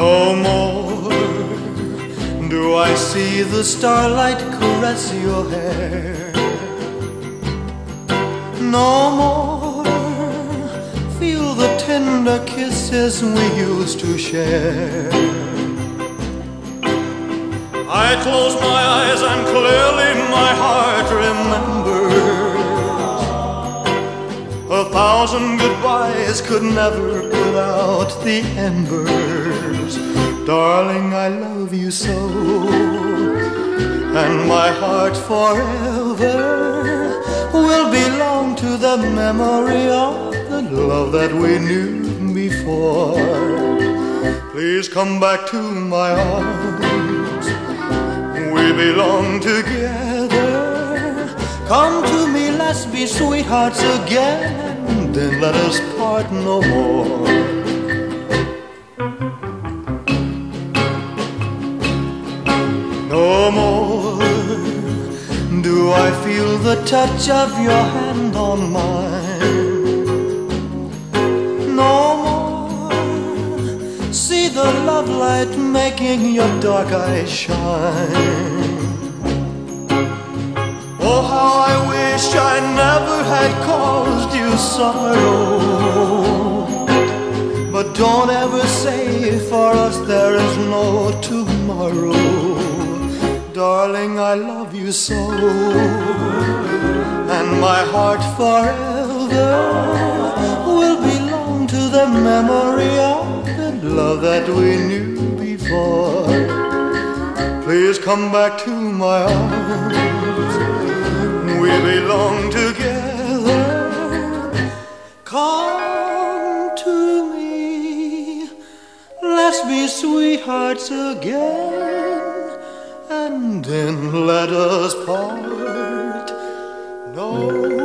No more do I see the starlight caress your hair. No more feel the tender kisses we used to share. I close my eyes and clearly my heart remembers. Thousand goodbyes could never put out the embers. Darling, I love you so. And my heart forever will belong to the memory of the love that we knew before. Please come back to my arms. We belong together. Come to me, let's be sweethearts again. Then let us part no more. No more do I feel the touch of your hand on mine. No more see the love light making your dark eyes shine. Oh, how wish I never had caused you sorrow. But don't ever say for us there is no tomorrow. Darling, I love you so. And my heart forever will belong to the memory of the love that we knew before. Please come back to my arms. Come to me, let's be sweethearts again, and then let us part. No.